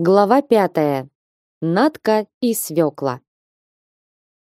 Глава пятая. Натка и свекла.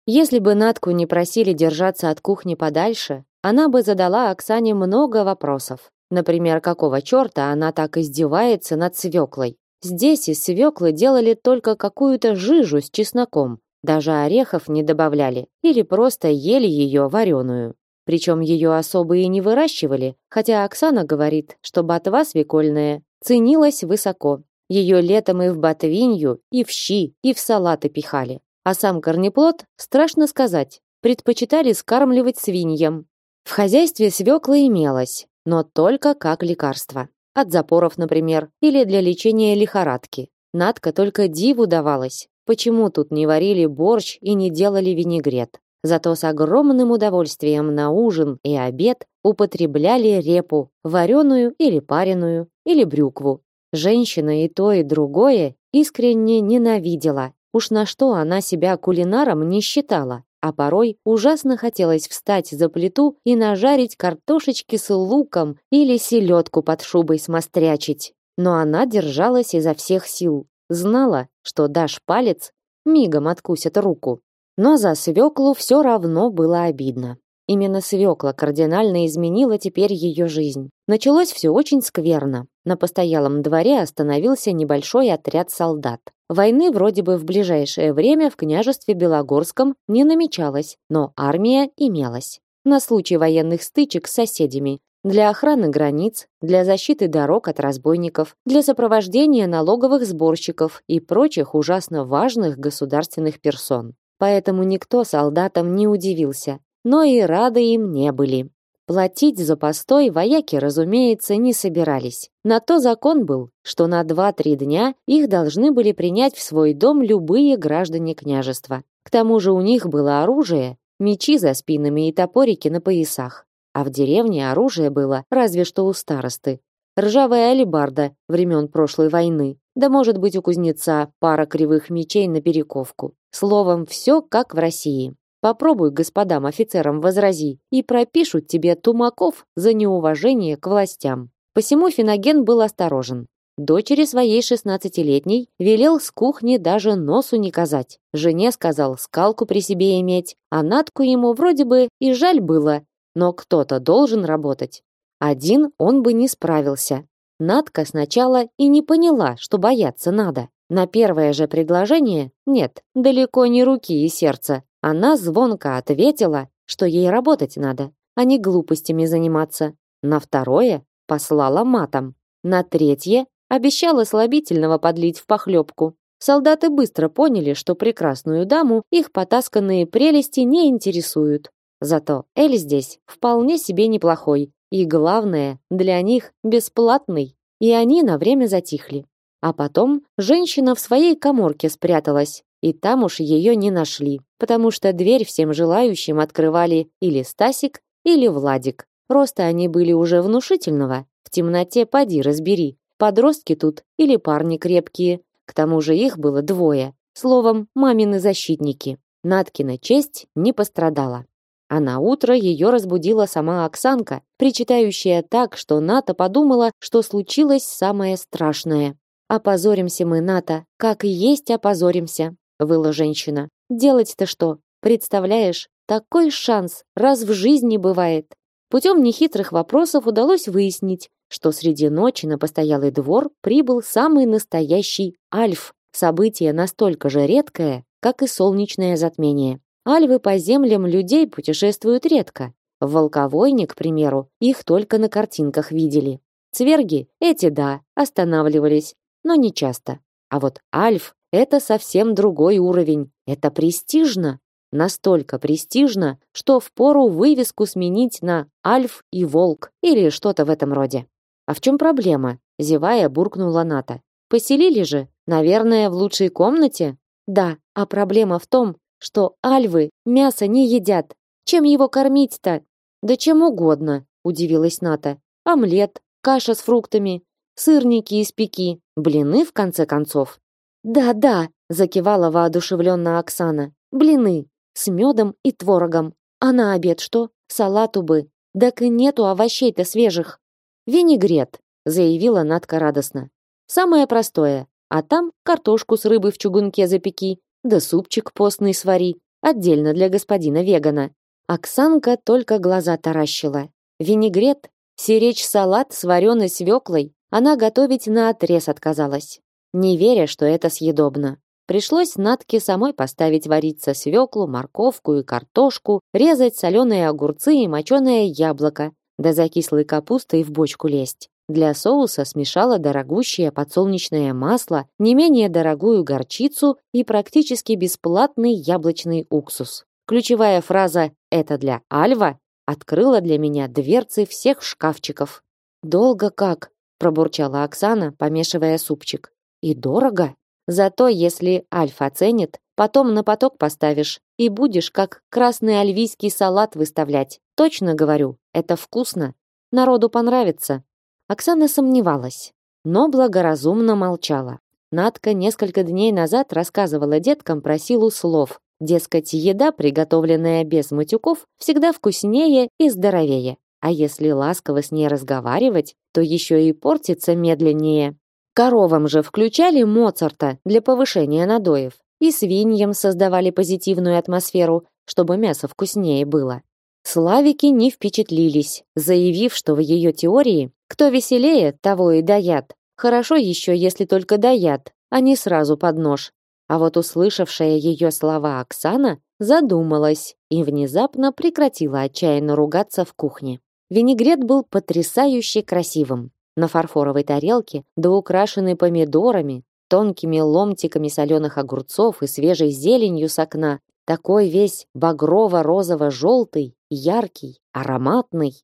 Если бы Натку не просили держаться от кухни подальше, она бы задала Оксане много вопросов. Например, какого чёрта она так издевается над свеклой? Здесь из свеклы делали только какую-то жижу с чесноком, даже орехов не добавляли или просто ели её вареную. Причем её особо и не выращивали, хотя Оксана говорит, что ботва свекольная ценилась высоко ее летом и в ботвинью, и в щи, и в салаты пихали. А сам корнеплод, страшно сказать, предпочитали скармливать свиньям. В хозяйстве свекла имелось, но только как лекарство. От запоров, например, или для лечения лихорадки. Надка только диву давалась, почему тут не варили борщ и не делали винегрет. Зато с огромным удовольствием на ужин и обед употребляли репу, вареную или пареную, или брюкву, Женщина и то, и другое искренне ненавидела. Уж на что она себя кулинаром не считала, а порой ужасно хотелось встать за плиту и нажарить картошечки с луком или селедку под шубой смострячить. Но она держалась изо всех сил, знала, что дашь палец, мигом откусят руку. Но за свеклу все равно было обидно. Именно свекла кардинально изменила теперь ее жизнь. Началось все очень скверно. На постоялом дворе остановился небольшой отряд солдат. Войны вроде бы в ближайшее время в княжестве Белогорском не намечалось, но армия имелась. На случай военных стычек с соседями, для охраны границ, для защиты дорог от разбойников, для сопровождения налоговых сборщиков и прочих ужасно важных государственных персон. Поэтому никто солдатам не удивился, но и рады им не были. Платить за постой вояки, разумеется, не собирались. На то закон был, что на 2-3 дня их должны были принять в свой дом любые граждане княжества. К тому же у них было оружие, мечи за спинами и топорики на поясах. А в деревне оружие было разве что у старосты. Ржавая алебарда времен прошлой войны, да может быть у кузнеца пара кривых мечей на перековку. Словом, все как в России. Попробуй господам офицерам возрази, и пропишут тебе тумаков за неуважение к властям. Посему Финоген был осторожен. Дочери своей шестнадцатилетней велел с кухни даже носу не казать. Жене сказал скалку при себе иметь, а Натку ему вроде бы и жаль было, но кто-то должен работать. Один он бы не справился. Натка сначала и не поняла, что бояться надо. На первое же предложение нет, далеко не руки и сердца, она звонко ответила, что ей работать надо, а не глупостями заниматься. На второе послала матом. На третье обещала слабительного подлить в похлебку. Солдаты быстро поняли, что прекрасную даму их потасканные прелести не интересуют. Зато Эль здесь вполне себе неплохой. И главное, для них бесплатный. И они на время затихли. А потом женщина в своей коморке спряталась, и там уж ее не нашли, потому что дверь всем желающим открывали или Стасик, или Владик. Роста они были уже внушительного. В темноте поди разбери, подростки тут или парни крепкие. К тому же их было двое. Словом, мамины защитники. Наткина честь не пострадала. А на утро ее разбудила сама Оксанка, причитающая так, что Ната подумала, что случилось самое страшное. «Опозоримся мы, Ната, как и есть опозоримся выла женщина. Делать-то что? Представляешь, такой шанс раз в жизни бывает. Путем нехитрых вопросов удалось выяснить, что среди ночи на постоялый двор прибыл самый настоящий альф. Событие настолько же редкое, как и солнечное затмение. Альвы по землям людей путешествуют редко. В Волковойне, к примеру, их только на картинках видели. Цверги, эти да, останавливались, но не часто. А вот альф это совсем другой уровень. Это престижно. Настолько престижно, что впору вывеску сменить на «Альф и Волк» или что-то в этом роде. А в чем проблема? Зевая, буркнула Ната. Поселили же, наверное, в лучшей комнате? Да, а проблема в том, что альвы мясо не едят. Чем его кормить-то? Да чем угодно, удивилась Ната. Омлет, каша с фруктами, сырники из пеки, блины в конце концов. Да-да, закивала воодушевленно Оксана. Блины с медом и творогом. А на обед что? Салату бы. Так и нету овощей-то свежих. Винегрет, заявила Надка радостно. Самое простое. а там картошку с рыбой в чугунке запеки, да супчик постный свари, отдельно для господина вегана. Оксанка только глаза таращила. Винегрет, сиречь салат с вареной свеклой она готовить на отрез отказалась, не веря, что это съедобно. Пришлось Натке самой поставить вариться свеклу, морковку и картошку, резать соленые огурцы и моченое яблоко, да за кислой капустой в бочку лезть. Для соуса смешала дорогущее подсолнечное масло, не менее дорогую горчицу и практически бесплатный яблочный уксус. Ключевая фраза «это для Альва» открыла для меня дверцы всех шкафчиков. «Долго как?» – пробурчала Оксана, помешивая супчик. «И дорого? Зато если Альф оценит, потом на поток поставишь и будешь как красный альвийский салат выставлять. Точно говорю, это вкусно. Народу понравится». Оксана сомневалась, но благоразумно молчала. Надка несколько дней назад рассказывала деткам про силу слов. Дескать, еда, приготовленная без матюков, всегда вкуснее и здоровее. А если ласково с ней разговаривать, то еще и портится медленнее. Коровам же включали Моцарта для повышения надоев. И свиньям создавали позитивную атмосферу, чтобы мясо вкуснее было. Славики не впечатлились, заявив, что в ее теории кто веселее, того и даят. Хорошо еще, если только даят, а не сразу под нож. А вот услышавшая ее слова Оксана задумалась и внезапно прекратила отчаянно ругаться в кухне. Винегрет был потрясающе красивым. На фарфоровой тарелке, да украшенный помидорами, тонкими ломтиками соленых огурцов и свежей зеленью с окна, такой весь багрово-розово-желтый, яркий, ароматный.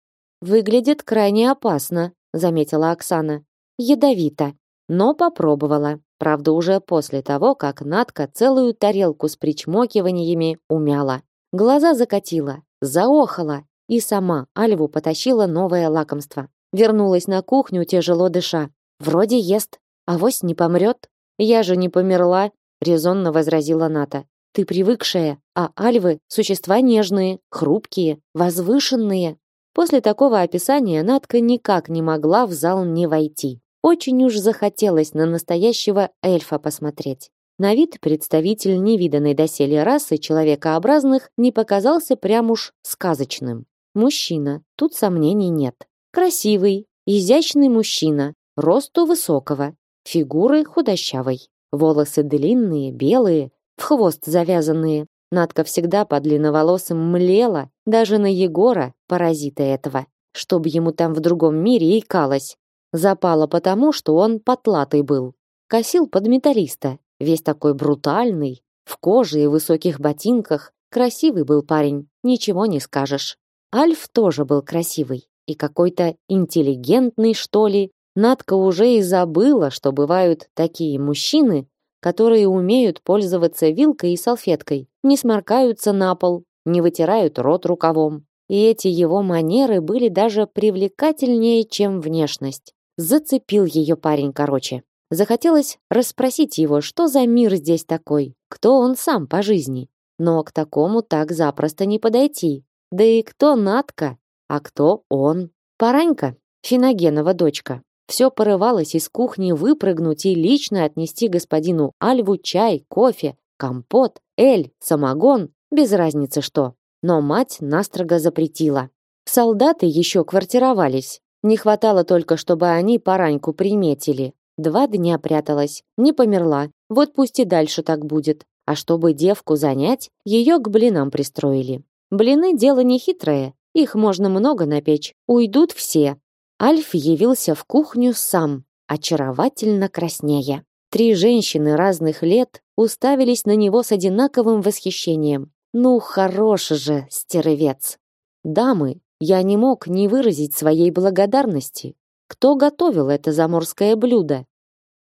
Выглядит крайне опасно, заметила Оксана. Ядовито, но попробовала. Правда, уже после того, как Натка целую тарелку с причмокиваниями умяла. Глаза закатила, заохала и сама Альву потащила новое лакомство. Вернулась на кухню, тяжело дыша. Вроде ест, а вось не помрет. Я же не померла, резонно возразила Ната. Ты привыкшая, а альвы – существа нежные, хрупкие, возвышенные. После такого описания Натка никак не могла в зал не войти. Очень уж захотелось на настоящего эльфа посмотреть. На вид представитель невиданной доселе расы человекообразных не показался прям уж сказочным. Мужчина, тут сомнений нет. Красивый, изящный мужчина, росту высокого, фигуры худощавой. Волосы длинные, белые, в хвост завязанные. Надка всегда по длинноволосым млела, даже на Егора, паразита этого, чтобы ему там в другом мире икалось. Запала потому, что он потлатый был. Косил под металлиста, весь такой брутальный, в коже и высоких ботинках. Красивый был парень, ничего не скажешь. Альф тоже был красивый и какой-то интеллигентный, что ли. Надка уже и забыла, что бывают такие мужчины, которые умеют пользоваться вилкой и салфеткой, не сморкаются на пол, не вытирают рот рукавом. И эти его манеры были даже привлекательнее, чем внешность. Зацепил ее парень короче. Захотелось расспросить его, что за мир здесь такой, кто он сам по жизни. Но к такому так запросто не подойти. Да и кто Натка, а кто он? Паранька, Финогенова дочка. Все порывалось из кухни выпрыгнуть и лично отнести господину Альву чай, кофе, компот, эль, самогон, без разницы что. Но мать настрого запретила. Солдаты еще квартировались. Не хватало только, чтобы они пораньку приметили. Два дня пряталась, не померла. Вот пусть и дальше так будет. А чтобы девку занять, ее к блинам пристроили. Блины дело не хитрое, их можно много напечь. Уйдут все, Альф явился в кухню сам, очаровательно краснея. Три женщины разных лет уставились на него с одинаковым восхищением. Ну, хорош же, стервец. Дамы, я не мог не выразить своей благодарности. Кто готовил это заморское блюдо?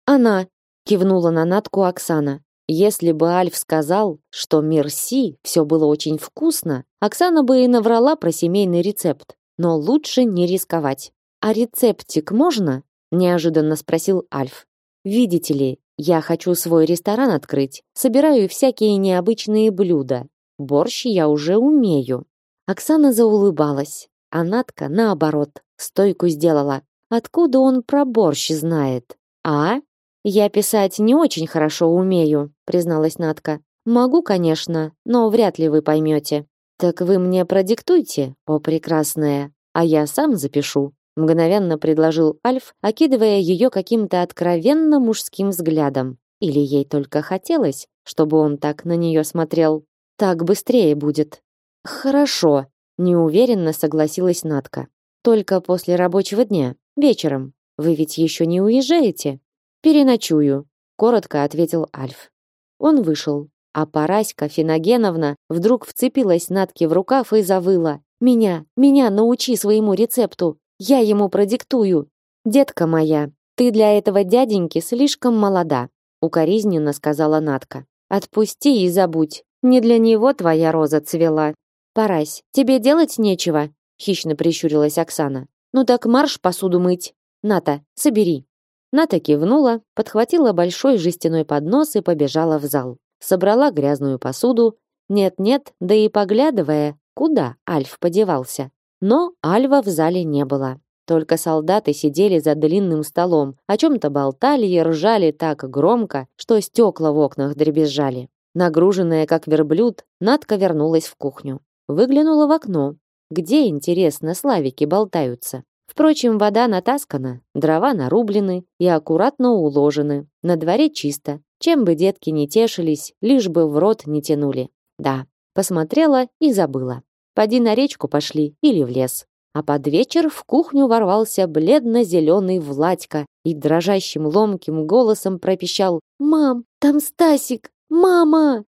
Она, кивнула на Натку Оксана. Если бы Альф сказал, что мерси, все было очень вкусно, Оксана бы и наврала про семейный рецепт. Но лучше не рисковать. «А рецептик можно?» – неожиданно спросил Альф. «Видите ли, я хочу свой ресторан открыть, собираю всякие необычные блюда. Борщ я уже умею». Оксана заулыбалась, а Натка, наоборот, стойку сделала. «Откуда он про борщ знает?» «А?» Я писать не очень хорошо умею, призналась Натка. Могу, конечно, но вряд ли вы поймете. Так вы мне продиктуйте, о прекрасная, а я сам запишу, мгновенно предложил Альф, окидывая ее каким-то откровенно мужским взглядом. Или ей только хотелось, чтобы он так на нее смотрел. Так быстрее будет. Хорошо, неуверенно согласилась Натка. Только после рабочего дня, вечером. Вы ведь еще не уезжаете? Переночую, коротко ответил Альф. Он вышел, а Параська Финогеновна вдруг вцепилась Натке в рукав и завыла: "Меня, меня научи своему рецепту. Я ему продиктую. Детка моя, ты для этого дяденьки слишком молода", укоризненно сказала Натка. "Отпусти и забудь. Не для него твоя роза цвела. Парась, тебе делать нечего?" хищно прищурилась Оксана. "Ну так марш посуду мыть. Ната, собери". Ната кивнула, подхватила большой жестяной поднос и побежала в зал. Собрала грязную посуду. Нет-нет, да и поглядывая, куда Альф подевался. Но Альва в зале не было. Только солдаты сидели за длинным столом, о чем-то болтали и ржали так громко, что стекла в окнах дребезжали. Нагруженная, как верблюд, Надка вернулась в кухню. Выглянула в окно. Где, интересно, славики болтаются? Впрочем, вода натаскана, дрова нарублены и аккуратно уложены. На дворе чисто. Чем бы детки не тешились, лишь бы в рот не тянули. Да, посмотрела и забыла. Поди на речку пошли или в лес. А под вечер в кухню ворвался бледно-зеленый Владька и дрожащим ломким голосом пропищал «Мам, там Стасик! Мама!»